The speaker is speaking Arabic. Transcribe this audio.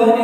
love